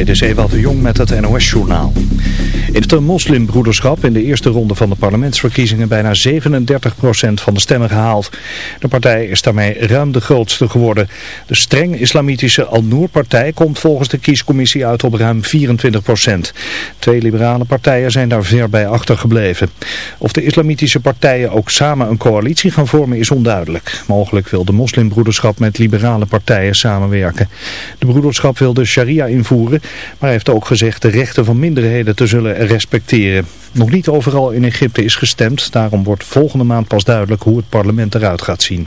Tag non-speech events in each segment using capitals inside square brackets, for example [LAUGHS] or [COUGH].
Dit is Ewald de Jong met het NOS-journaal. In het moslimbroederschap in de eerste ronde van de parlementsverkiezingen bijna 37% van de stemmen gehaald. De partij is daarmee ruim de grootste geworden. De streng islamitische Al-Noor-partij komt volgens de kiescommissie uit op ruim 24%. Twee liberale partijen zijn daar ver bij achtergebleven. Of de islamitische partijen ook samen een coalitie gaan vormen is onduidelijk. Mogelijk wil de moslimbroederschap met liberale partijen samenwerken. De broederschap wil de sharia invoeren maar heeft ook gezegd de rechten van minderheden te zullen respecteren. Nog niet overal in Egypte is gestemd, daarom wordt volgende maand pas duidelijk hoe het parlement eruit gaat zien.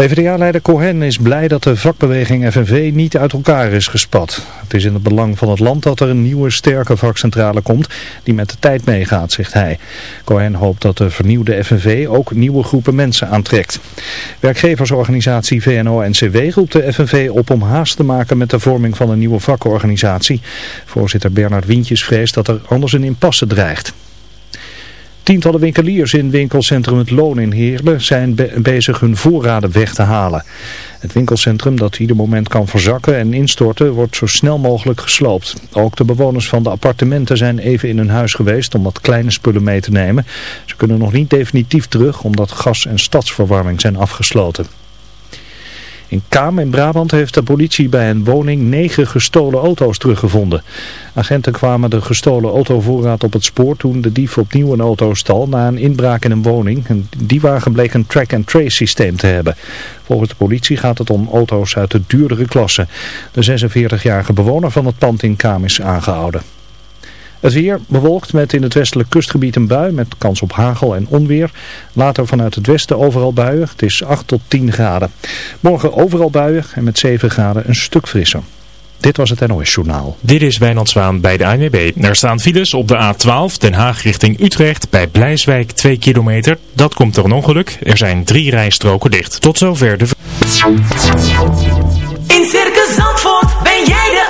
PvdA-leider Cohen is blij dat de vakbeweging FNV niet uit elkaar is gespat. Het is in het belang van het land dat er een nieuwe sterke vakcentrale komt die met de tijd meegaat, zegt hij. Cohen hoopt dat de vernieuwde FNV ook nieuwe groepen mensen aantrekt. Werkgeversorganisatie VNO-NCW roept de FNV op om haast te maken met de vorming van een nieuwe vakorganisatie. Voorzitter Bernard Wientjes vreest dat er anders een impasse dreigt. Tientallen winkeliers in winkelcentrum Het Loon in Heerlen zijn bezig hun voorraden weg te halen. Het winkelcentrum dat ieder moment kan verzakken en instorten wordt zo snel mogelijk gesloopt. Ook de bewoners van de appartementen zijn even in hun huis geweest om wat kleine spullen mee te nemen. Ze kunnen nog niet definitief terug omdat gas- en stadsverwarming zijn afgesloten. In Kaam in Brabant heeft de politie bij een woning negen gestolen auto's teruggevonden. Agenten kwamen de gestolen autovoorraad op het spoor toen de dief opnieuw een auto stal na een inbraak in een woning. Die wagen bleek een track-and-trace systeem te hebben. Volgens de politie gaat het om auto's uit de duurdere klasse. De 46-jarige bewoner van het pand in Kaam is aangehouden. Het weer bewolkt met in het westelijk kustgebied een bui met kans op hagel en onweer. Later vanuit het westen overal buien. Het is 8 tot 10 graden. Morgen overal buien en met 7 graden een stuk frisser. Dit was het NOS Journaal. Dit is Wijnand Zwaan bij de ANWB. Er staan files op de A12 Den Haag richting Utrecht bij Blijswijk 2 kilometer. Dat komt door een ongeluk. Er zijn drie rijstroken dicht. Tot zover de... In Circus Zandvoort ben jij de.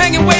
hanging way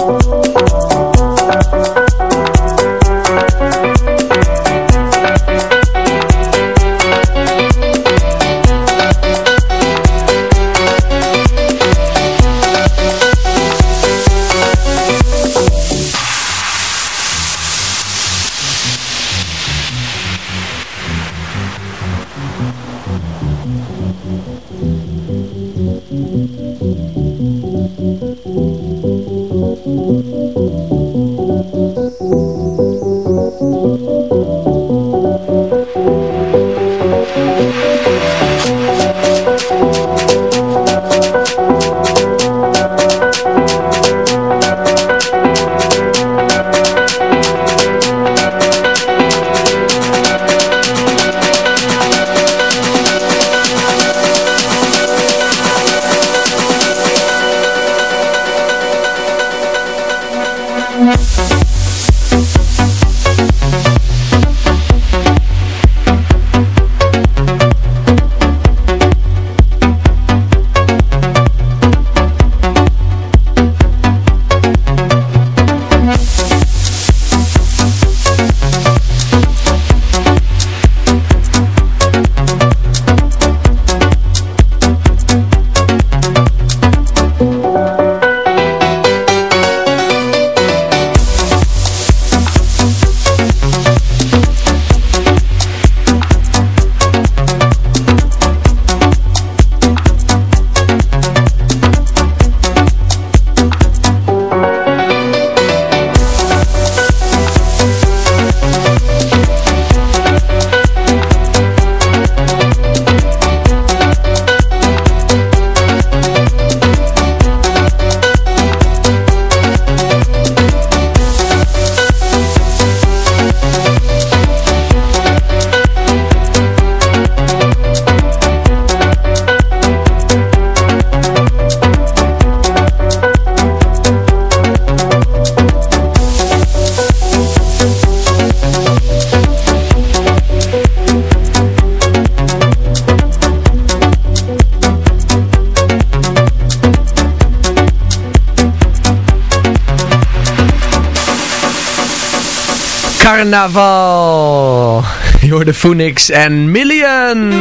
carnaval. [LAUGHS] Je Phoenix en Million.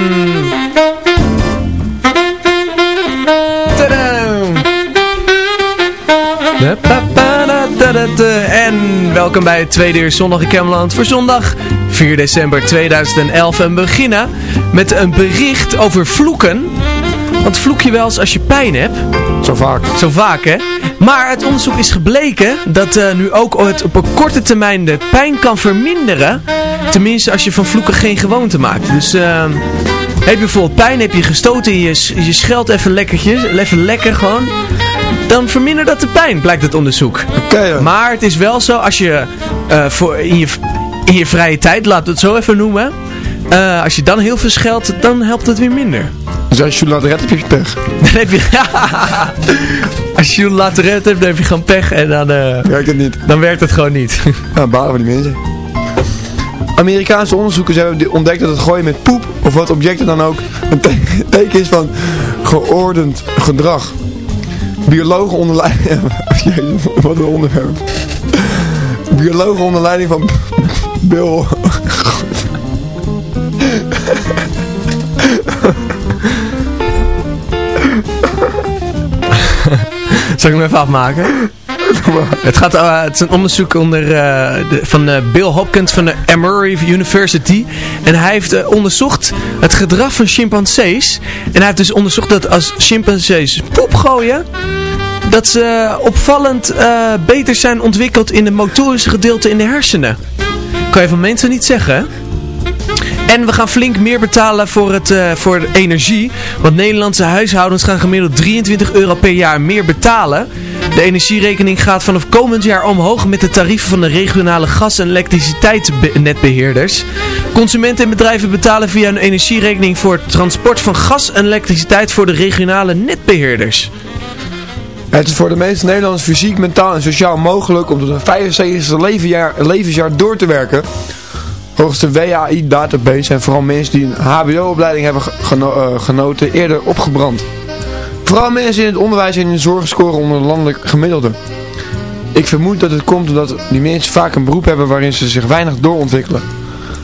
En welkom bij het tweede uur zondag in Cameland voor zondag 4 december 2011. En we beginnen met een bericht over vloeken. Want vloek je wel eens als je pijn hebt? Zo vaak. Zo vaak, hè? Maar het onderzoek is gebleken dat eh, nu ook op een korte termijn de pijn kan verminderen. Tenminste als je van vloeken geen gewoonte maakt. Dus eh, heb je bijvoorbeeld pijn, heb je gestoten, je, je scheldt even lekkertjes, even lekker gewoon. Dan vermindert dat de pijn, blijkt het onderzoek. Oké. maar het is wel zo, als je, eh, voor in, je in je vrije tijd, laat het zo even noemen. Als je dan heel veel scheldt, dan helpt het weer minder. Dus als je laat redden, heb je pech. [LAUGHS] Heb je... [LAUGHS] [LAUGHS] als je laten redden hebt, dan heb je gewoon pech en dan, eh, Werkt het niet. dan werkt het gewoon niet. Ja, [LAUGHS] balen van die mensen. Amerikaanse onderzoekers hebben ontdekt dat het gooien met poep, of wat objecten dan ook, een te- [LAUGHS] teken is van geordend gedrag. Biologen onder leiding... [LAUGHS] Jezus, wat een onderwerp. Biologen onder leiding van Bill... Zal ik hem even afmaken? [LAUGHS] Het, gaat, eh, het is een onderzoek onder, eh, de- van eh, Bill Hopkins van de Emory University. En hij heeft onderzocht het gedrag van chimpansees. En hij heeft dus onderzocht dat als chimpansees poep gooien... dat ze opvallend beter zijn ontwikkeld in de motorische gedeelte in de hersenen. Kan je van mensen niet zeggen, hè? En we gaan flink meer betalen voor, het, eh, voor energie. Want Nederlandse huishoudens gaan gemiddeld 23 euro per jaar meer betalen. De energierekening gaat vanaf komend jaar omhoog met de tarieven van de regionale gas- en elektriciteitsnetbeheerders. Consumenten en bedrijven betalen via hun energierekening voor het transport van gas en elektriciteit voor de regionale netbeheerders. Het is voor de meeste Nederlanders fysiek, mentaal en sociaal mogelijk om tot een 75 levensjaar, levensjaar door te werken. Volgens de WAI-database zijn vooral mensen die een hbo-opleiding hebben geno- eh, genoten eerder opgebrand. Vooral mensen in het onderwijs en in de zorg scoren onder de landelijk gemiddelde. Ik vermoed dat het komt omdat die mensen vaak een beroep hebben waarin ze zich weinig doorontwikkelen.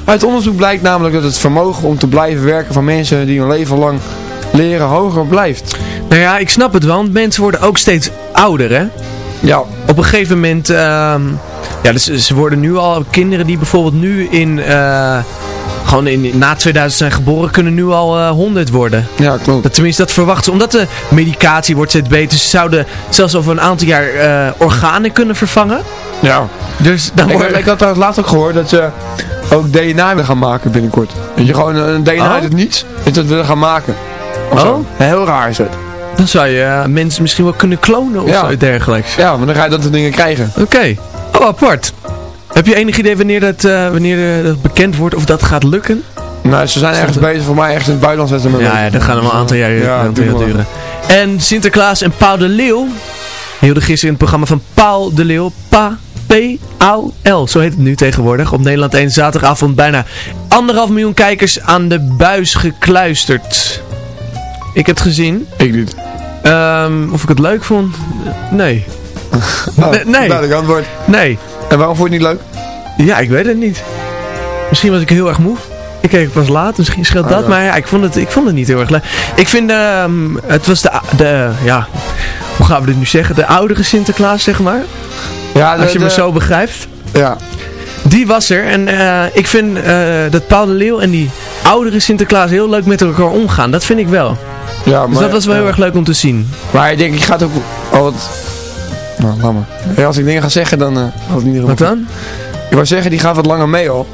Uit onderzoek blijkt namelijk dat het vermogen om te blijven werken van mensen die hun leven lang leren hoger blijft. Nou ja, ik snap het wel, want mensen worden ook steeds ouder, hè? Ja, op een gegeven moment, ehm, ja, dus ze worden nu al, kinderen die bijvoorbeeld nu in, eh, gewoon in, na 2000 zijn geboren, kunnen nu al eh 100 worden. ja klopt. Dat, tenminste, dat verwachten ze. Omdat de medicatie wordt steeds beter. Ze zouden zelfs over een aantal jaar eh, organen kunnen vervangen. Ja. Dus dan Ik, ik had trouwens laatst ook gehoord dat ze ook DNA willen gaan maken binnenkort. Dat je gewoon een DNA Oh? uit het niets, dat we willen gaan maken. Of Oh? zo. Heel raar is het. Dan zou je eh, mensen misschien wel kunnen klonen of Ja. zoiets dergelijks. Ja, maar dan ga je dat soort dingen krijgen. Oké. Oh, apart. Heb je enig idee wanneer dat, eh, wanneer eh, dat bekend wordt of dat gaat lukken? Nou, ze zijn ergens bezig, voor mij ergens in het buitenland zetten ze Ja, ja, dat gaat nog wel een aantal jaar, Ja, aantal duren. En Sinterklaas en Paul de Leeuw hielden gisteren in het programma van Paul de Leeuw. Pa, P-A-L, zo heet het nu tegenwoordig. Op Nederland 1 zaterdagavond bijna anderhalf miljoen kijkers aan de buis gekluisterd. Ik heb het gezien. Ik niet. Ehm, of ik het leuk vond? Nee. [LAUGHS] Nou, Nee. Duidelijk antwoord. Nee. En waarom vond je het niet leuk? Ja, ik weet het niet. Misschien was ik heel erg moe. Ik keek pas laat, misschien scheelt Ah, dat. ja. Maar ja, ik vond, het, ik vond het niet heel erg leuk. Ik vind, ehm, het was de, de, ja, hoe gaan we dit nu zeggen? De oudere Sinterklaas, zeg maar. Ja, Als je de- me zo begrijpt. Ja. Die was er. En eh, ik vind eh, dat Paul de Leeuw en die oudere Sinterklaas heel leuk met elkaar omgaan. Dat vind ik wel. Ja maar, Dus dat was wel heel ja. erg leuk om te zien. Maar ik denk, ik ga het ook... Oh, wat... Nou, laat maar. Ja, als ik dingen ga zeggen, dan... eh had het niet Wat dan? Ik wou zeggen, die gaat wat langer mee al.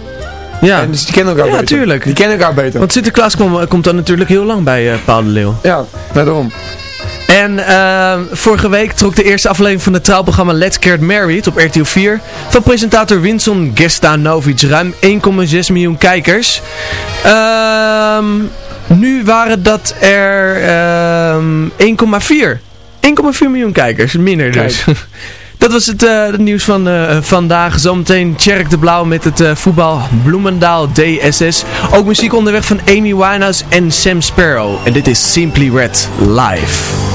Ja, En dus die kennen elkaar Ja, beter. tuurlijk. Die kennen elkaar beter. want Sinterklaas kom- komt dan natuurlijk heel lang bij eh, Paul de Leeuw. Ja, daarom. En ehm, vorige week trok de eerste aflevering van het trouwprogramma Let's Get Married op RTL 4 van presentator Winson Gestanovic ruim 1,6 miljoen kijkers. Ehm, nu waren dat er ehm 1,4. 1,4 miljoen kijkers, minder dus. [LAUGHS] Dat was het, eh, het nieuws van eh, vandaag. Zometeen Tjerk de Blauw met het eh, voetbal Bloemendaal DSS. Ook muziek onderweg van Amy Winehouse en Sam Sparrow. En dit is Simply Red live.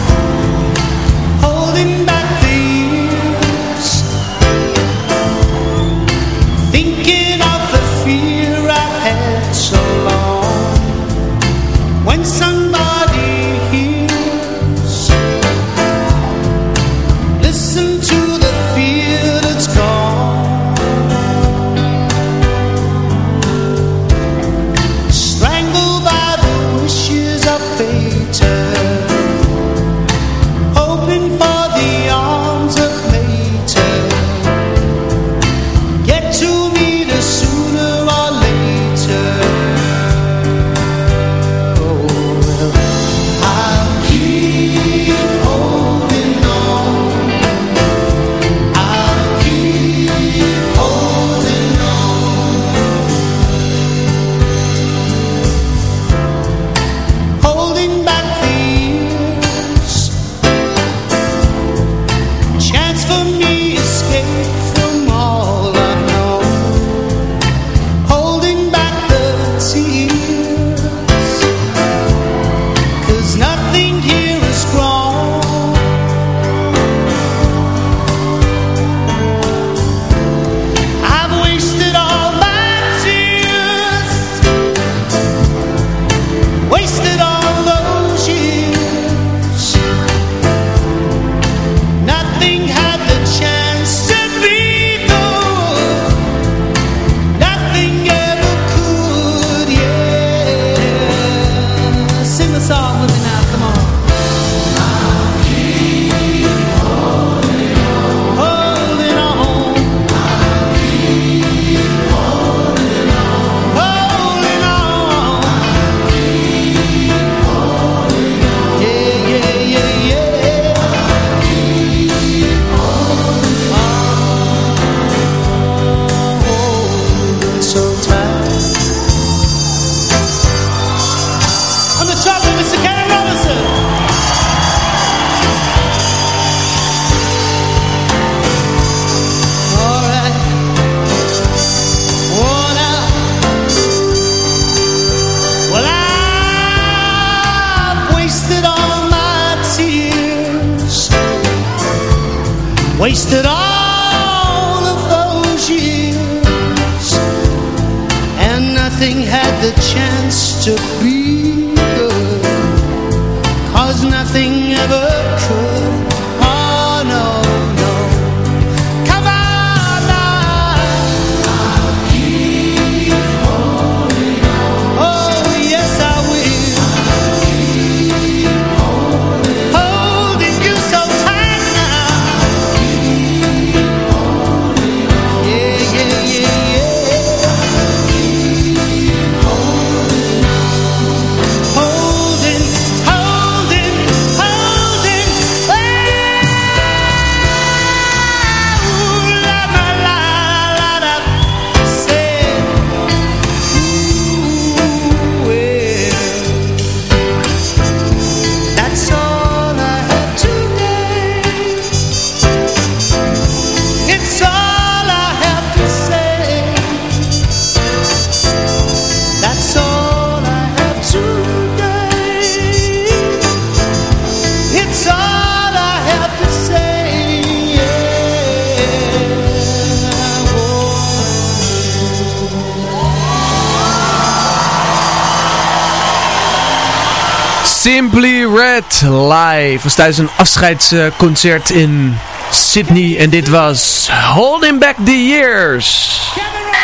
Simply Red live. was tijdens een afscheidsconcert in Sydney. En dit was Holding Back the Years.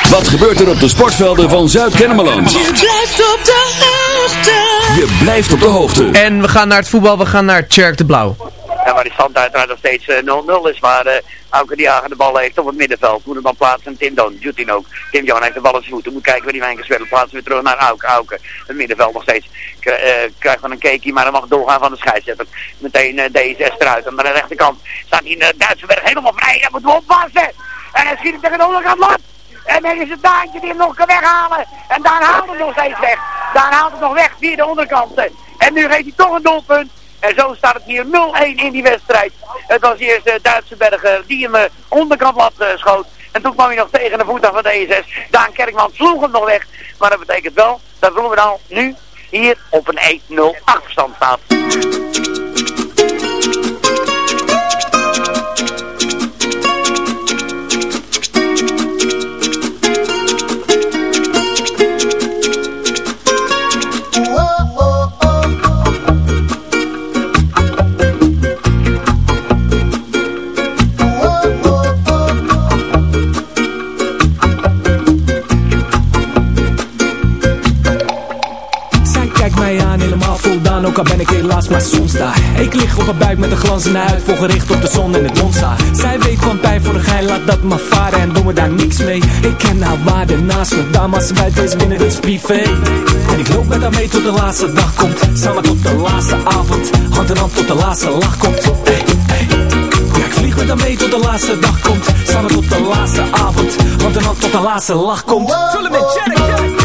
Wat gebeurt er op de sportvelden van Zuid-Kennemerland? Je blijft op de hoogte Je blijft op de hoogte. En we gaan naar het voetbal. We gaan naar Tjerk de Blauw. Ja, waar die stand uiteraard nog steeds eh, 0-0 is. Maar uh, Auke die Jager de bal heeft op het middenveld. Moet hem dan plaatsen. Tim doet hij ook. Tim Johan heeft de bal in zijn voeten. Moet kijken waar die Wijnkers willen. Plaatsen weer terug naar Auke. Auke. Het middenveld nog steeds. Uh, krijgt van een cakeie, maar dan mag doorgaan van de scheidsrechter. Meteen uh, D6 eruit. Aan de rechterkant staat hij Duitse helemaal vrij. Dat moeten we oppassen. En hij schiet hem tegen de onderkant lat. En dan is het Daantje die hem nog kan weghalen. En Daan haalt hem nog steeds weg. Daan haalt hem nog weg via de onderkanten. En nu geeft hij toch een doelpunt. En zo staat het hier 0-1 in die wedstrijd. Het was eerst de Duitse berger die hem uh, onderkant lat uh, schoot. En toen kwam hij nog tegen de voet af van de ESS. Daan Kerkman sloeg hem nog weg. Maar dat betekent wel dat Bloemendaal nu hier op een 1-0 achterstand staat. Ook al ben ik helaas maar soms daar. Ik lig op een buik met een glanzende huid Vol gericht op de zon en het monza Zij weet van pijn voor de gein, laat dat maar varen En doen we daar niks mee. Ik ken haar waarde naast me Dames bij deze binnen, dit is privé. En ik loop met haar mee tot de laatste dag komt. Samen tot de laatste avond Hand in hand tot de laatste lach komt. Ja, ik vlieg met haar mee tot de laatste dag komt. Samen tot de laatste avond Hand in hand tot de laatste lach komt. Vullen met Jack,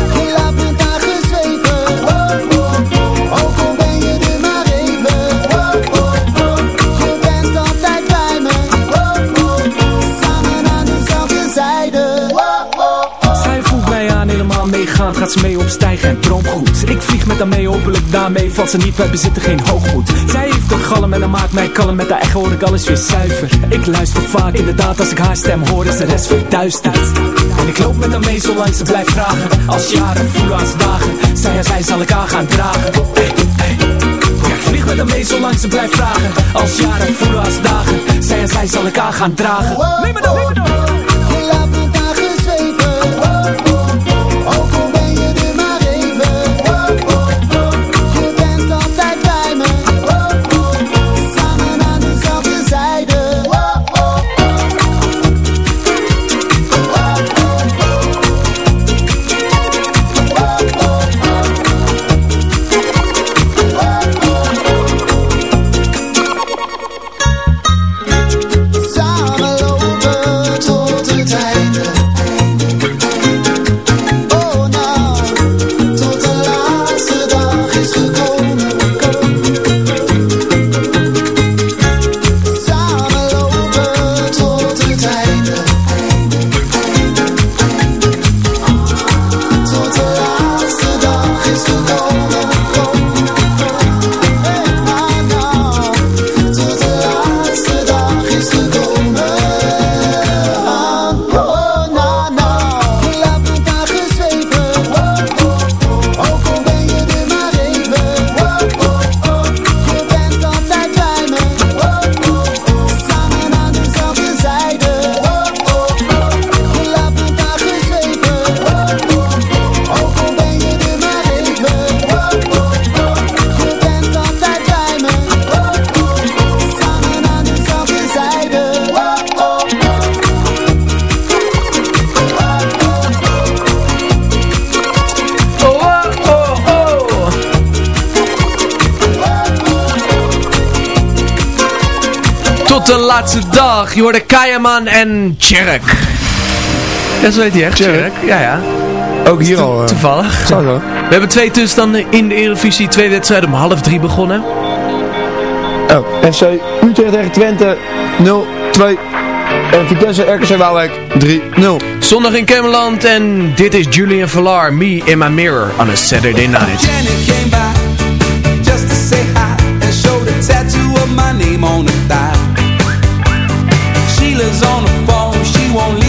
Gaat ze mee opstijgen en droom goed Ik vlieg met haar mee, hopelijk daarmee valt ze niet. Wij bezitten geen hoogmoed. Zij heeft een galm en dan maakt mij kalm. Met haar echo hoor ik alles weer zuiver. Ik luister vaak inderdaad als ik haar stem hoor Is de rest verduisterd. En ik loop met haar mee zolang ze blijft vragen. Als jaren voelen als dagen. Zij en zij zal ik aan gaan dragen. Ik vlieg met haar mee zolang ze blijft vragen. Als jaren voelen als dagen. Zij en zij zal ik aan gaan dragen. Neem me dan, neem me dan laatste dag. Je hoorde Kayaman en Tjerk. Ja, zo heet hij echt, Tjerk. Ja, ja. Ook hier to al. Eh, toevallig. Zo zo. We hebben twee tussenstanden in de Eredivisie. Twee wedstrijden om half drie begonnen. Oh, FC Utrecht tegen Twente 0-2. En Vitesse RKC Waalwijk 3-0. Zondag in Kemmerland en dit is Julian Villar, Me in My Mirror on a Saturday Night. won't leave.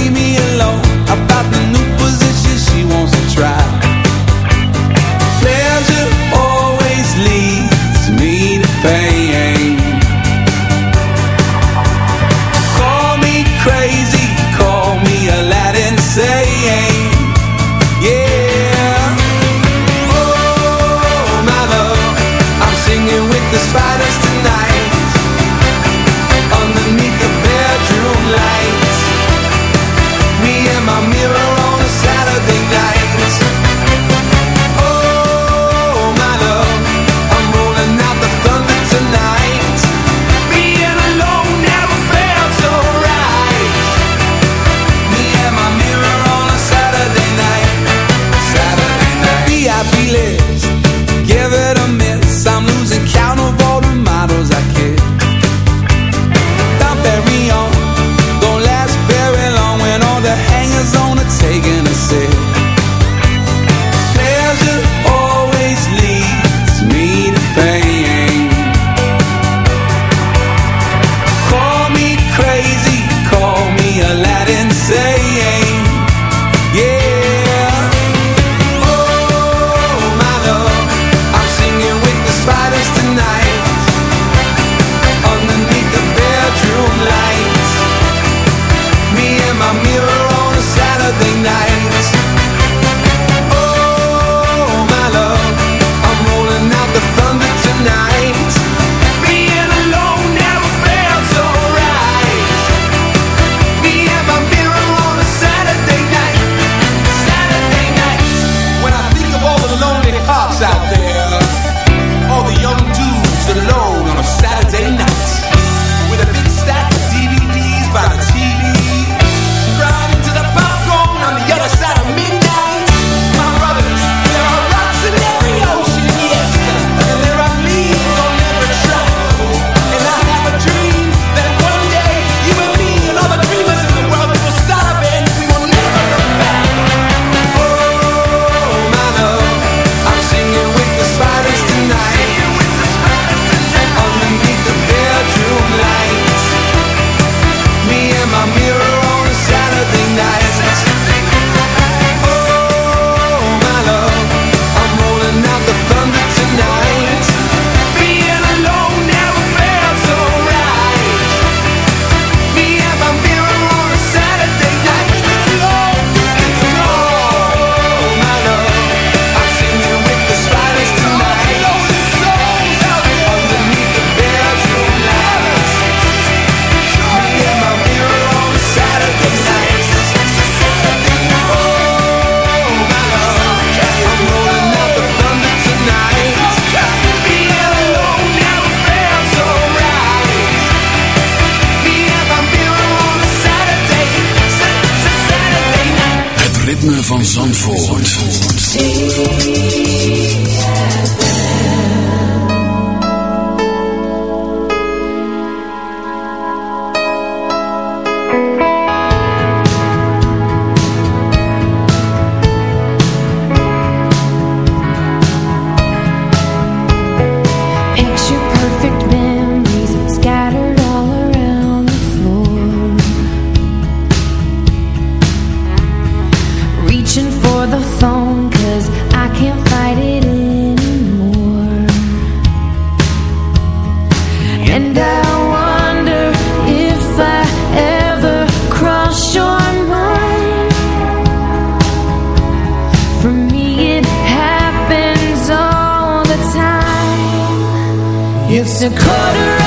It's a quarter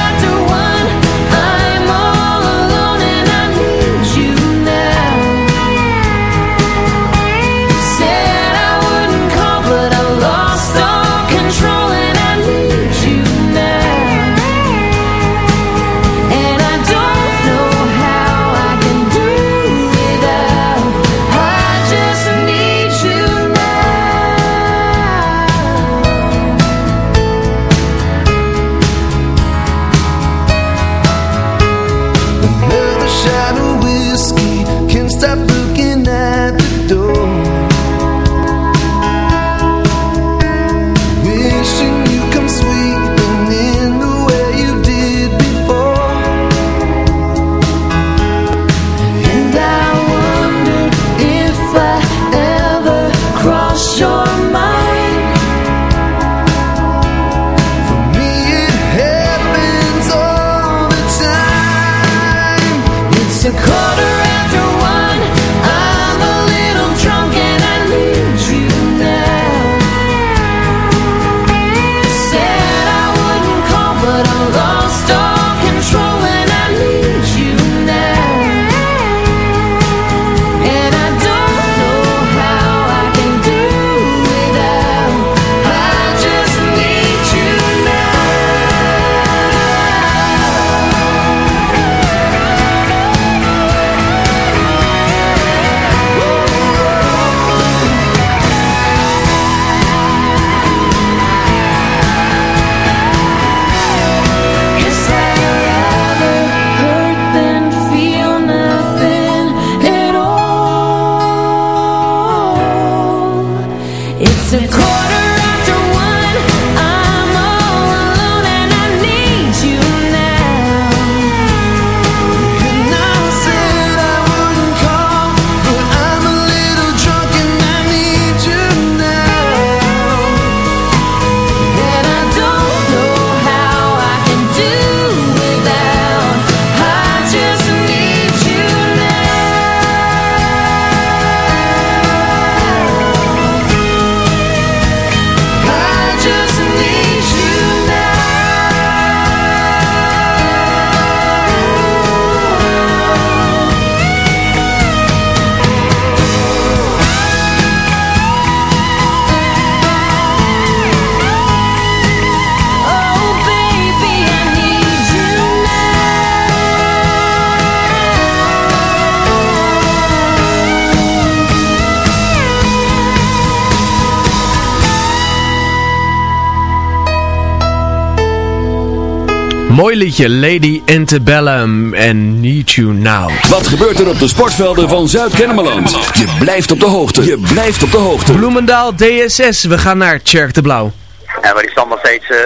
Mooi liedje, Lady Antebellum en Need You Now. Wat gebeurt er op de sportvelden van Zuid-Kennemerland? Je blijft op de hoogte. Je blijft op de hoogte. Bloemendaal DSS, we gaan naar Tjerk de Blauw. En waar die stand nog steeds eh,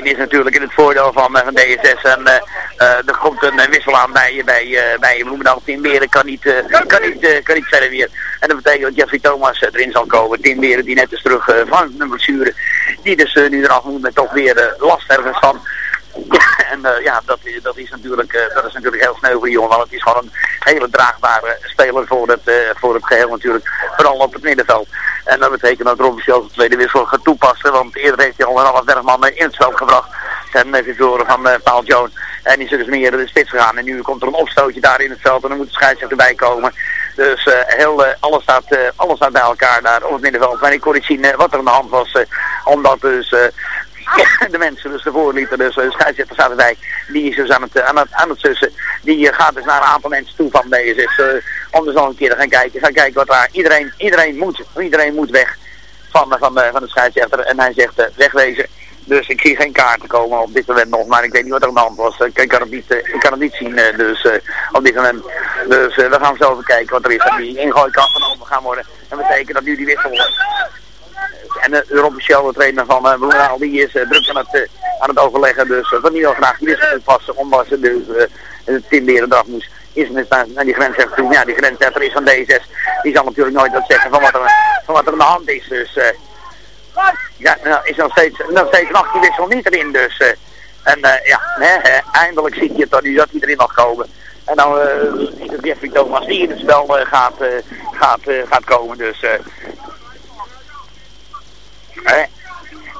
0-1 is natuurlijk in het voordeel van, eh, van DSS. En eh, eh, er komt een eh, wissel aan bij, bij, eh, bij Bloemendaal. Tim Beren kan niet, eh, kan, niet, eh, kan niet verder weer. En dat betekent dat Jeffrey Thomas eh, erin zal komen. Tim Beren die net is terug eh, van een blessure. Die dus eh, nu eraf moet met toch weer eh, last ergens van. En eh, ja, dat, dat, is natuurlijk, eh, dat is natuurlijk heel sneu voor die jongen. Want het is gewoon een hele draagbare speler voor het, eh, voor het geheel natuurlijk. Vooral op het middenveld. En dat betekent dat Robin Schultz de tweede wissel gaat toepassen. Want eerder heeft hij een half bergman in het veld gebracht. Ten eh, verloren van Paul Jones. En die is dus meer de spits gegaan. En nu komt er een opstootje daar in het veld. En dan moet de scheidsrechter erbij komen. Dus heel, alles, staat, alles staat bij elkaar daar op het middenveld. Maar ik kon niet zien wat er aan de hand was. omdat dus... eh, [LAUGHS] de mensen dus ervoor liepen, dus de scheidsrechter erbij, die is dus aan het, eh, aan het, aan het sussen. Die eh, gaat dus naar een aantal mensen toe van DSS, eh om dus nog een keer te gaan kijken. Gaan kijken wat daar, iedereen, iedereen, moet, iedereen moet weg van, van, de, van de scheidsrechter. En hij zegt eh, wegwezen. Dus ik zie geen kaarten komen op dit moment nog, maar ik weet niet wat er aan de hand was. Ik, kan, het niet, eh, ik kan het niet zien, eh, dus eh, op dit moment. Dus eh, we gaan zo even kijken wat er is. En die ingooi kan genomen gaan worden. Dat betekent dat nu die wissel en de Rob Michel, de trainer van uh, die is eh, druk aan het, eh, aan het overleggen. Dus uh, van wel graag die wissel toepassen, omdat ze dus uh, Beren eraf moest. Is met naar, die grensrechter toe. Ja, die grensrechter is van D6. Die zal natuurlijk nooit wat zeggen van wat er, van wat er aan de hand is. Dus eh, ja, nou, is nog steeds, nog steeds nog die wissel niet erin. Dus, eh, en eh, ja, hè, eindelijk ziet je het dat hij erin mag komen. En dan eh ziet het Jeffrey Thomas die in het spel eh, gaat, eh, gaat, eh, gaat komen. Dus eh, Hè?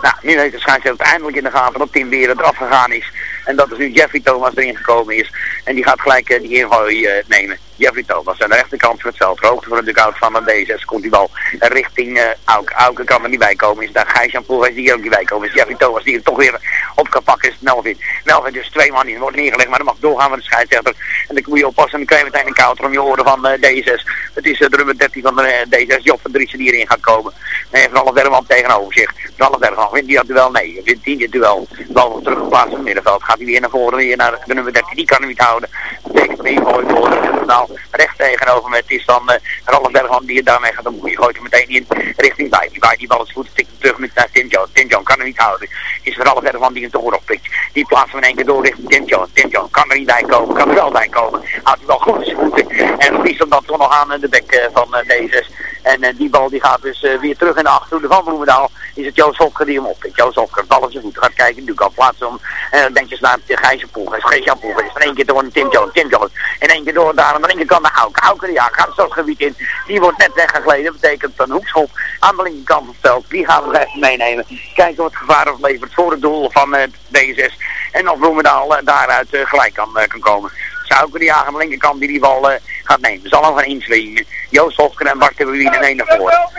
Nou, nu heeft de scheidsrechter eindelijk in de gaten dat Tim Beren eraf gegaan is. En dat is nu Jeffrey Thomas erin gekomen is. En die gaat gelijk eh, die ingooi eh, nemen. Jeffrey Thomas aan de rechterkant van het veld. De hoogte van de dugout van de D6 komt die bal richting uh, Auke. Auke kan er niet bij komen. Is daar Gijs Jan Poelgeest die ook niet bij komen. Is Jeffrey Thomas die er toch weer op kan pakken. Is Melvin. Melvin dus twee man in. Wordt neergelegd. Maar dan mag doorgaan van de scheidsrechter. En dan moet je oppassen. En dan krijg je meteen een counter om je oren van uh, D6. Het is uh, de nummer 13 van de D6. Job van Driessen die erin gaat komen. En Ralf Bergman tegenover zich. Ralf Bergman wint die dat duel? Nee. Wint die dit duel. Bal wordt teruggeplaatst in het middenveld. Gaat hij weer naar voren. Weer naar de nummer 13. Die kan hem niet houden. Betekent een ingooi door. Recht tegenover me. Het is dan uh, Ralf Bergman die het daarmee gaat doen. Je gooit hem meteen in richting bij. Die bij die bal is goed. Tikt hem terug met naar Tim Jones. Tim Jones kan hem niet houden. Is Ralf Bergman die hem toch weer oppikt. Die plaatst hem in één keer door richting Tim Jones. Tim Jones kan er niet bij komen. Kan er wel bij komen. Houdt hij wel goed in voeten. En verliest hem dan toch nog aan de bek uh, van uh, D6. En uh, die bal die gaat dus weer terug in de achterhoede van Bloemendaal. Is het Joost Hopker die hem oppikt. Joost Hopker, bal op zijn voet. Gaat kijken, nu kan plaatsen om. En naar de Gijzen Poel. Gijs-Jan Poel. Is in één keer door een Tim Jones. Tim Jones. In één keer door daar. En aan de linkerkant naar Auken. Auken, ja, gaat het stadsgebied in. Die wordt net weggegleden. Betekent een hoekschop aan de linkerkant van het veld. Die gaan we even meenemen. Kijken wat gevaar oplevert voor het doel van uh, D6. En of Bloemendaal daaruit gelijk kan, kan komen. Ik die aan de linkerkant die die bal uh, gaat nemen. Zal hem gaan inswingen. Joost Hofker en Bart hebben weer in één naar voren.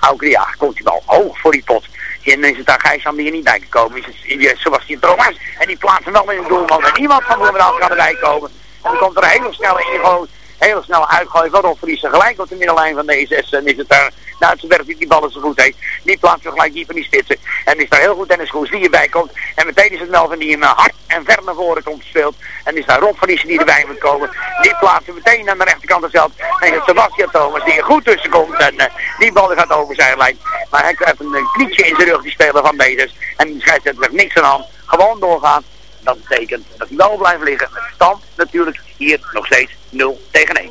Auken die jager komt die bal hoog voor die pot. En dan is het daar Gijs die er niet bij gekomen is. Het Sebastian Thomas. En die plaatst hem wel in het doelman. En niemand van Bloemendaal kan erbij komen. En dan komt er een hele snelle ingooi. Hele snel uitgooien van Verliezen gelijk op de middenlijn van de E6. En is het daar Duitsenberg die die ballen zo goed heeft. Die plaatst er gelijk diep in die spitsen. En is daar heel goed Dennis Goes die erbij komt. En meteen is het Melvin die hem hard en ver naar voren komt speelt. En is daar Rob Verliezen die erbij moet komen. Die plaatst hem meteen aan de rechterkant van het veld. En is Sebastian Thomas die er goed tussen komt. En uh, die bal gaat over zijn lijn. Maar hij krijgt een, een knietje in zijn rug die speler van Bezes. En die scheidsrechter niks aan hand. Gewoon doorgaan. Dat betekent dat hij wel blijft liggen. Met stand natuurlijk hier nog steeds 0 tegen 1.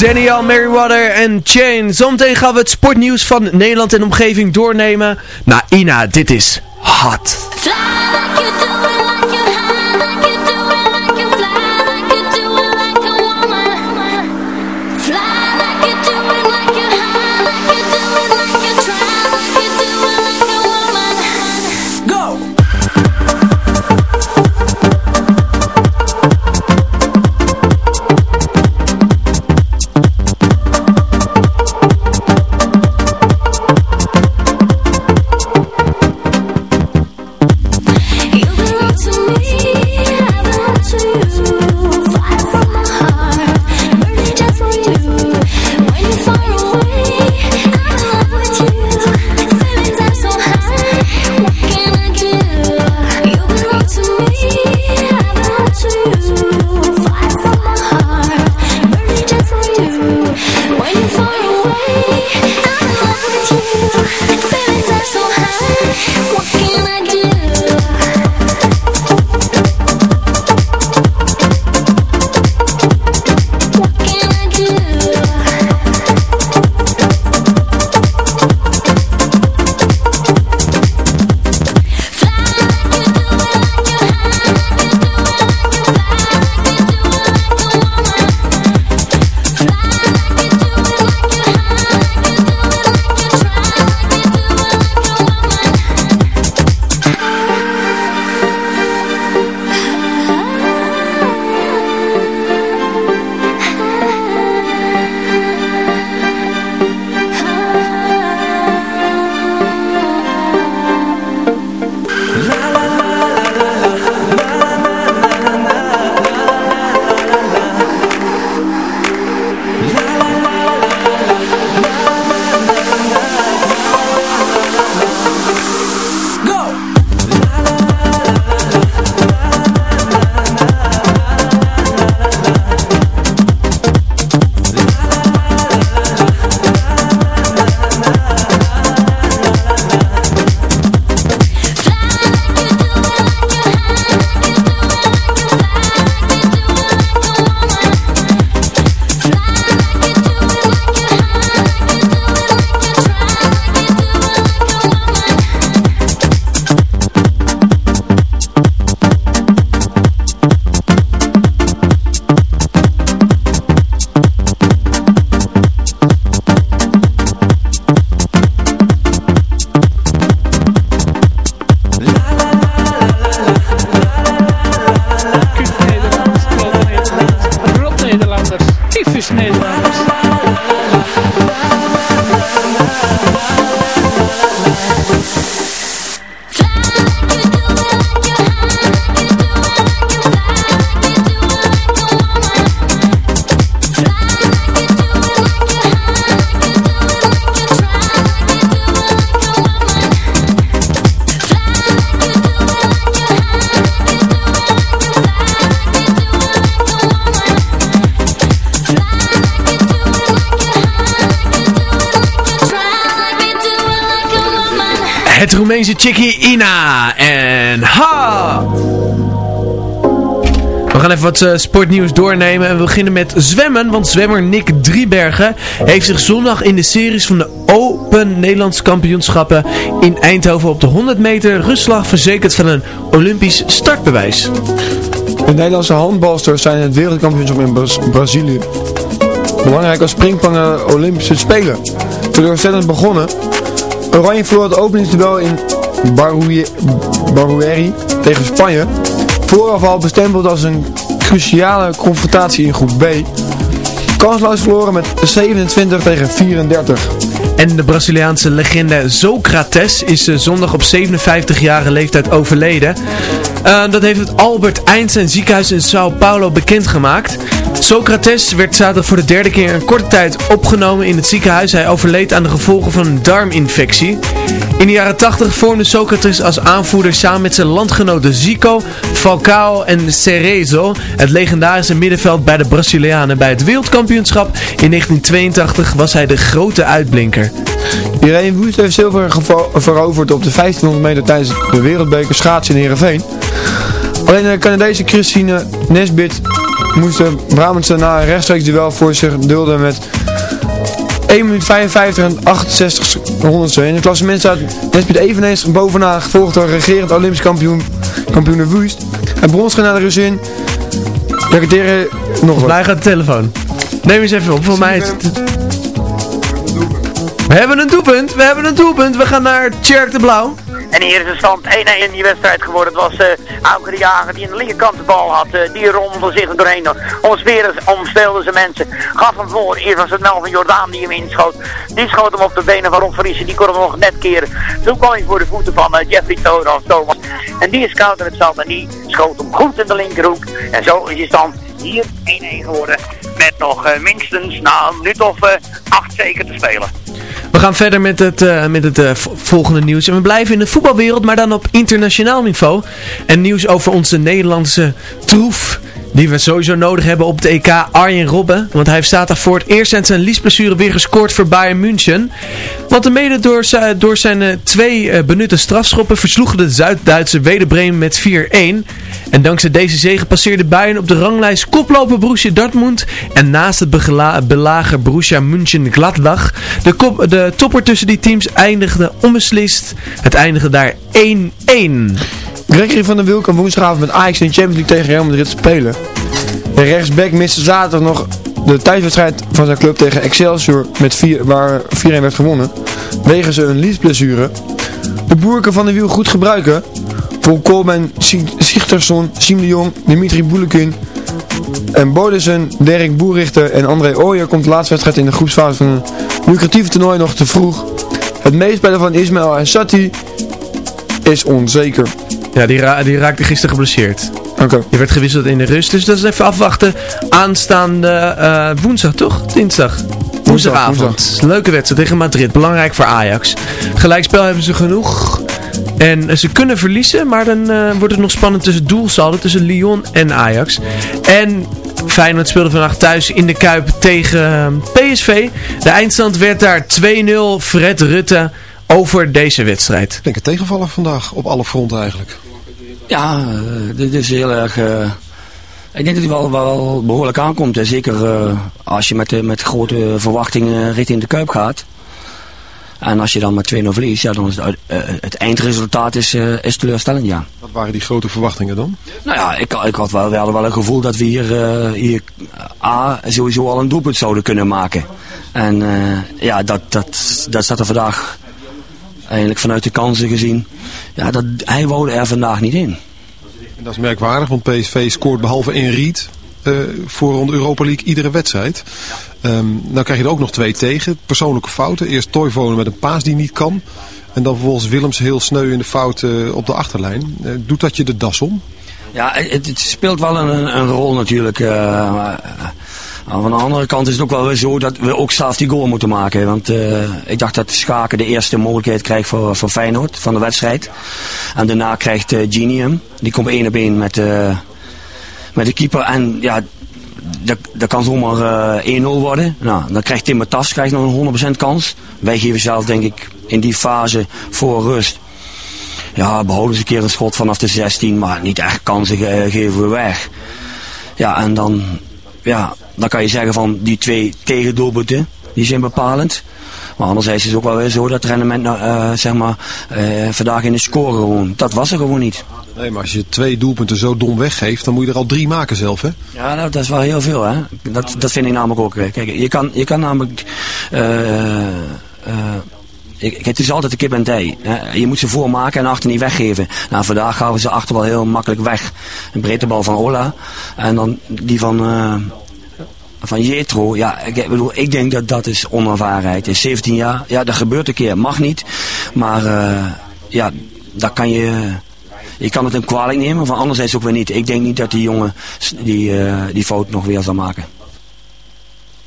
Daniel Merriweather en Chain. Zometeen gaan we het sportnieuws van Nederland en omgeving doornemen. Nou, Ina, dit is hot. En ha! We gaan even wat eh, sportnieuws doornemen en we beginnen met zwemmen, want zwemmer Nick Driebergen heeft zich zondag in de series van de Open Nederlands kampioenschappen in Eindhoven op de 100 meter rustslag verzekerd van een Olympisch startbewijs. De Nederlandse handbalsters zijn het wereldkampioenschap in Braz- Brazilië. Belangrijk als springpangen Olympische Spelen. Teleurstellend begonnen. Oranje verloor het openingsduel in Barueri tegen Spanje. Vooraf al bestempeld als een cruciale confrontatie in groep B. Kansloos verloren met 27 tegen 34. En de Braziliaanse legende Socrates is eh, zondag op 57-jarige leeftijd overleden. Eh, dat heeft het Albert Einstein ziekenhuis in Sao Paulo bekendgemaakt. Socrates werd zaterdag voor de derde keer in korte tijd opgenomen in het ziekenhuis. Hij overleed aan de gevolgen van een darminfectie. In de jaren 80 vormde Socrates als aanvoerder samen met zijn landgenoten Zico, Falcao en Cerezo het legendarische middenveld bij de Brazilianen. Bij het wereldkampioenschap in 1982 was hij de grote uitblinker. Irene Woest heeft zilver veroverd op de 1500 meter tijdens de wereldbeker schaatsen in Heerenveen. Alleen de Canadese Christine Nesbit moest de Brabantse na een rechtstreeks duel voor zich dulden met 1 minuut 55 en 68 honderdste. In het klassement staat Nesbit eveneens bovenaan, gevolgd door regerend Olympisch kampioen, kampioen Woest. Het brons ging naar de Rusin. Raketeren nog wat. Mij gaat de telefoon. Neem eens even op, voor mij is het... We hebben een doelpunt, we hebben een doelpunt. We gaan naar Tjerk de Blauw. En hier is de stand 1-1 in die wedstrijd geworden. Het was uh, Auke de Jager die aan de linkerkant de bal had. eh, die rommelde zich er doorheen. Omsferen, omspeelde zijn mensen. Gaf hem voor. Eerst was het Melvin Jordaan die hem inschoot. Die schoot hem op de benen van Rob. Die kon hem nog net keren. Toen kwam hij voor de voeten van eh, Jeffrey Thomas. En die is koud in het zand. En die schoot hem goed in de linkerhoek. En zo is de stand hier 1-1 geworden. Met nog eh, minstens nou, een minuut of eh, acht zeker te spelen. We gaan verder met het, eh, met het eh, volgende nieuws. En we blijven in de voetbalwereld, maar dan op internationaal niveau. En nieuws over onze Nederlandse troef. Die we sowieso nodig hebben op het EK, Arjen Robben. Want hij heeft zaterdag voor het eerst sinds zijn liesblessure weer gescoord voor Bayern München. Want de mede door, door zijn eh, twee eh, benutte strafschoppen versloegen de Zuid-Duitse Werder Bremen met 4-1. En dankzij deze zege passeerde Bayern op de ranglijst koploper Borussia Dortmund. En naast het belager Borussia München-Gladbach. De, kop, de topper tussen die teams eindigde onbeslist. Het eindigde daar 1-1. Gregory van der Wiel kan woensdagavond met Ajax in de Champions League tegen Real Madrid spelen. De rechtsback miste zaterdag nog de thuiswedstrijd van zijn club tegen Excelsior met vier, waar 4-1 werd gewonnen. Wegens een liesblessure. De boer kan van der Wiel goed gebruiken. Voor Colman, Sigtersson, Siem de Jong, Dimitri Boelekin en Bodesen, Dirk Boerichter en André Ooyer komt de laatste wedstrijd in de groepsfase van een lucratieve toernooi nog te vroeg. Het meespelen van Ismail en Sati is onzeker. Ja, die, die raakte gisteren geblesseerd. Oké. Die werd gewisseld in de rust. Dus dat is even afwachten. Aanstaande eh, woensdag, toch? Dinsdag. Woensdagavond. woensdag. Leuke wedstrijd tegen Madrid. Belangrijk voor Ajax. Gelijkspel hebben ze genoeg. En eh, ze kunnen verliezen, maar dan eh, wordt het nog spannend tussen doelsaldo, tussen Lyon en Ajax. En Feyenoord speelde vandaag thuis in de Kuip tegen PSV. De eindstand werd daar 2-0. Fred Rutte over deze wedstrijd. Ik denk het tegenvallig vandaag, op alle fronten eigenlijk. Ja, eh, dit is heel erg... eh, ik denk dat hij wel, wel behoorlijk aankomt. En zeker eh, als je met, met grote verwachtingen richting de Kuip gaat. En als je dan met 2-0 verliest, ja, dan is het, het eindresultaat is, is teleurstellend, ja. Wat waren die grote verwachtingen dan? Nou ja, ik, ik had wel, we hadden wel een gevoel dat we hier, hier A, sowieso al een doelpunt zouden kunnen maken. En ja, dat, dat, dat zat er vandaag eigenlijk vanuit de kansen gezien. Ja, dat, hij wou er vandaag niet in. En dat is merkwaardig, want PSV scoort behalve in Riet eh, voor rond Europa League iedere wedstrijd. Ehm nou krijg je er ook nog twee tegen. Persoonlijke fouten. Eerst Toivonen met een paas die niet kan. En dan vervolgens Willems heel sneu in de fout eh, op de achterlijn. Eh, doet dat je de das om? Ja, het, het speelt wel een, een rol natuurlijk. Aan de andere kant is het ook wel weer zo dat we ook zelf die goal moeten maken. Want eh, ik dacht dat Schaken de eerste mogelijkheid krijgt voor, voor Feyenoord van de wedstrijd. En daarna krijgt eh Genie hem. Die komt één op één met, eh, met de keeper. En ja, dat, dat kan zomaar eh 1-0 worden. Nou, dan krijgt Tim Matas krijgt nog een 100% kans. Wij geven zelf denk ik in die fase voor rust. Ja, behouden ze een keer een schot vanaf de 16, maar niet echt kansen ge- geven we weg. Ja, en dan, ja, dan kan je zeggen van die twee tegendoelpunten, die zijn bepalend. Maar anderzijds is het ook wel weer zo dat het rendement, eh, zeg maar, eh, vandaag in de score gewoon, dat was er gewoon niet. Nee, maar als je twee doelpunten zo dom weggeeft, dan moet je er al drie maken zelf, hè? Ja, nou, dat is wel heel veel, hè. Dat, dat vind ik namelijk ook. Kijk, je kan, je kan namelijk... eh, eh, kijk, het is altijd een kip en ei. Hè. Je moet ze voormaken en achter niet weggeven. Nou, vandaag gaven ze achter wel heel makkelijk weg. Een breedtebal van Ola. En dan die van... van Jetro, ja, ik bedoel, ik denk dat dat is onervarenheid. Is 17 jaar, ja, dat gebeurt een keer, mag niet. Maar eh, ja, daar kan je, je kan het hem kwalijk nemen, maar anderzijds ook weer niet. Ik denk niet dat die jongen die, eh, die fout nog weer zal maken.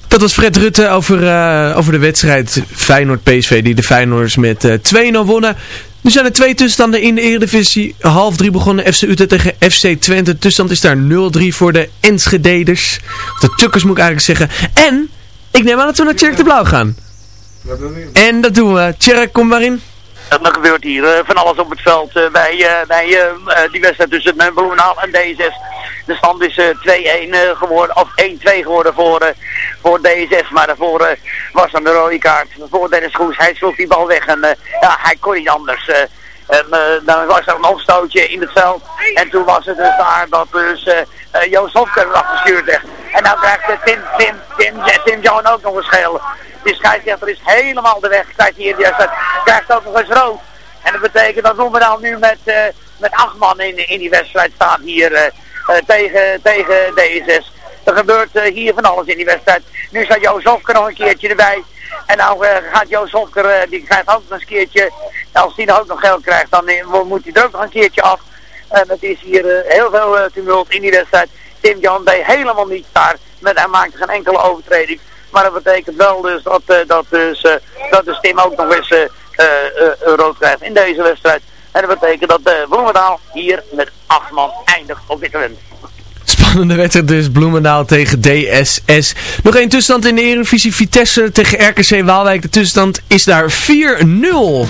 Dat was Fred Rutte over, eh, over de wedstrijd Feyenoord-PSV die de Feyenoorders met eh 2-0 wonnen. Nu zijn er twee tussenstanden in de Eredivisie. Half drie begonnen FC Utrecht tegen FC Twente. De tussenstand is daar 0-3 voor de Enschededers. Of de Tukkers moet ik eigenlijk zeggen. En ik neem aan dat we naar Tjerk de Blauw gaan. En dat doen we. Tjerk, kom maar in. En dan gebeurt hier eh, van alles op het veld eh, bij, eh, bij die wedstrijd tussen uh, Bloemendaal en D6. De stand is eh, 2-1 eh, geworden, of 1-2 geworden voor, voor D6. Maar daarvoor was dan de rode kaart voor Dennis Goes. Hij sloeg die bal weg en ja, hij kon niet anders. en dan was er een opstootje in het veld. En toen was het dus daar dat dus eh eh, Joost Hofker afgestuurd werd. En nou krijgt Tim, Tim, Tim, Tim John ook nog een schelen. De scheidsrechter is helemaal de weg kwijt hier. Die krijgt ook nog eens rood. En dat betekent dat Bloemendaal nu met, eh, met acht man in, in die wedstrijd staat hier eh, eh, tegen, tegen D6. Er gebeurt hier van alles in die wedstrijd. Nu staat Joost Hofker nog een keertje erbij. En nou gaat Joost Hofker, die krijgt ook nog een keertje. Als die nou ook nog geld krijgt, dan moet hij er ook nog een keertje af. En het is hier heel veel tumult in die wedstrijd. Tim Jan deed helemaal niets daar. Met, hij maakte geen enkele overtreding. Maar dat betekent wel dus dat, eh, dat, dus, eh, dat de Tim ook nog eens eh, een rood krijgt in deze wedstrijd. En dat betekent dat Bloemendaal hier met acht man eindigt op dit moment. Spannende wedstrijd dus. Bloemendaal tegen DSS. Nog één tussenstand in de Eredivisie. Vitesse tegen RKC Waalwijk. De tussenstand is daar 4-0.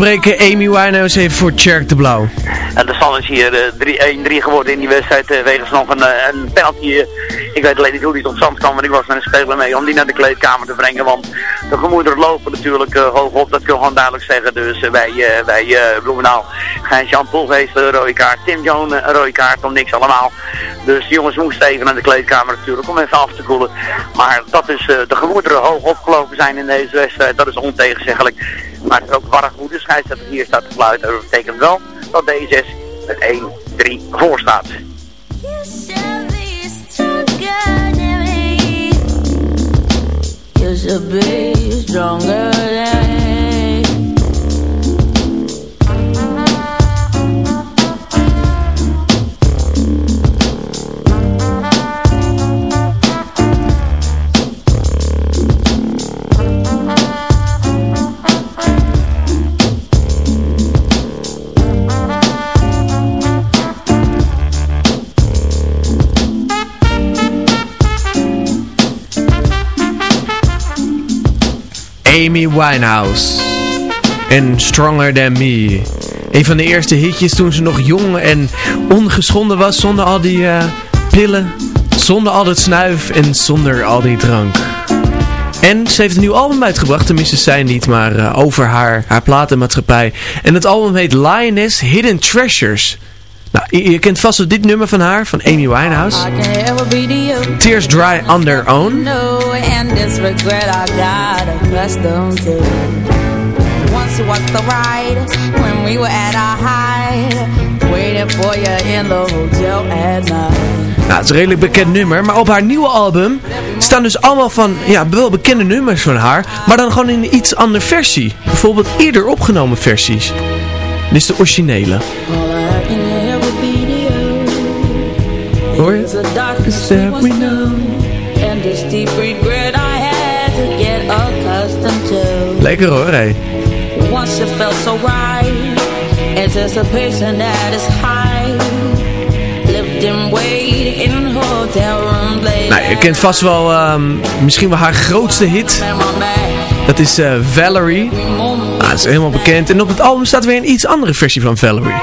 Onderbreken Amy Winehouse even voor Tjerk de Blauw. En de stand is hier eh, 3-1-3 geworden in die wedstrijd. eh, wegens nog een, eh, een penalty. eh. ik weet alleen niet hoe die tot stand kwam, maar ik was met een speler mee om die naar de kleedkamer te brengen. Want de gemoederen lopen natuurlijk eh, hoog op, dat kun je gewoon duidelijk zeggen. Dus eh, bij, eh eh Bloemendaal gaan Jean Poelgeest een rode kaart, Tim Jones een rode kaart, om niks allemaal. Dus de jongens moesten even naar de kleedkamer natuurlijk om even af te koelen. Maar dat is eh, de gemoederen hoog opgelopen zijn in deze wedstrijd, dat is ontegenzeggelijk. Maar het is ook warrig hoe de scheidsrechter hier staat te fluiten. Dat betekent wel dat D6 met 1-3 voor staat. You should be stronger than Amy Winehouse. En Stronger Than Me. Een van de eerste hitjes toen ze nog jong en ongeschonden was. Zonder al die eh, pillen. Zonder al dat snuif. En zonder al die drank. En ze heeft een nieuw album uitgebracht. Tenminste zij niet. Maar eh, over haar, haar platenmaatschappij. En het album heet Lioness Hidden Treasures. Nou, je, je kent vast wel dit nummer van haar. Van Amy Winehouse. Tears Dry on Their Own. No, and this regret I got accustomed to. Once was the ride when we were at our height, waiting for you in the hotel at night. Nou, het is een redelijk bekend nummer, maar op haar nieuwe album staan dus allemaal van, ja, wel bekende nummers van haar, maar dan gewoon in een iets andere versie. Bijvoorbeeld eerder opgenomen versies. Dit is de originele. Hoor je? It's the darkest that we know, and this deep regret I had to get accustomed to. Lekker hoor, hé. Once it felt so right, anticipation high. Nou, je kent vast wel ehm, misschien wel haar grootste hit. Dat is eh, Valerie. Nou, dat is helemaal bekend. En op het album staat weer een iets andere versie van Valerie.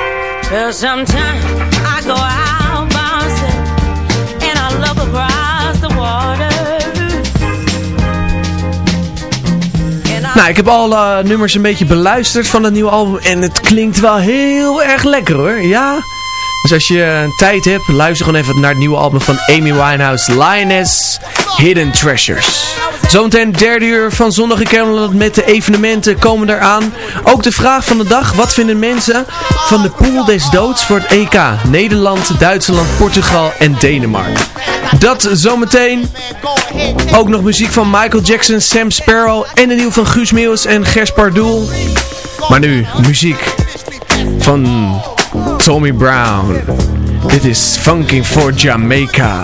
Nou, ik heb alle nummers een beetje beluisterd van het nieuwe album. En het klinkt wel heel erg lekker hoor. Ja. Dus als je tijd hebt, luister gewoon even naar het nieuwe album van Amy Winehouse. Lioness Hidden Treasures. Zometeen derde uur van Zondag in Kermeland met de evenementen komen eraan. Ook de vraag van de dag. Wat vinden mensen van de pool des doods voor het EK? Nederland, Duitsland, Portugal en Denemarken. Dat zometeen. Ook nog muziek van Michael Jackson, Sam Sparrow en de nieuw van Guus Meeuws en Gers Pardoel. Maar nu muziek van Tommy Brown. Dit is Funking for Jamaica.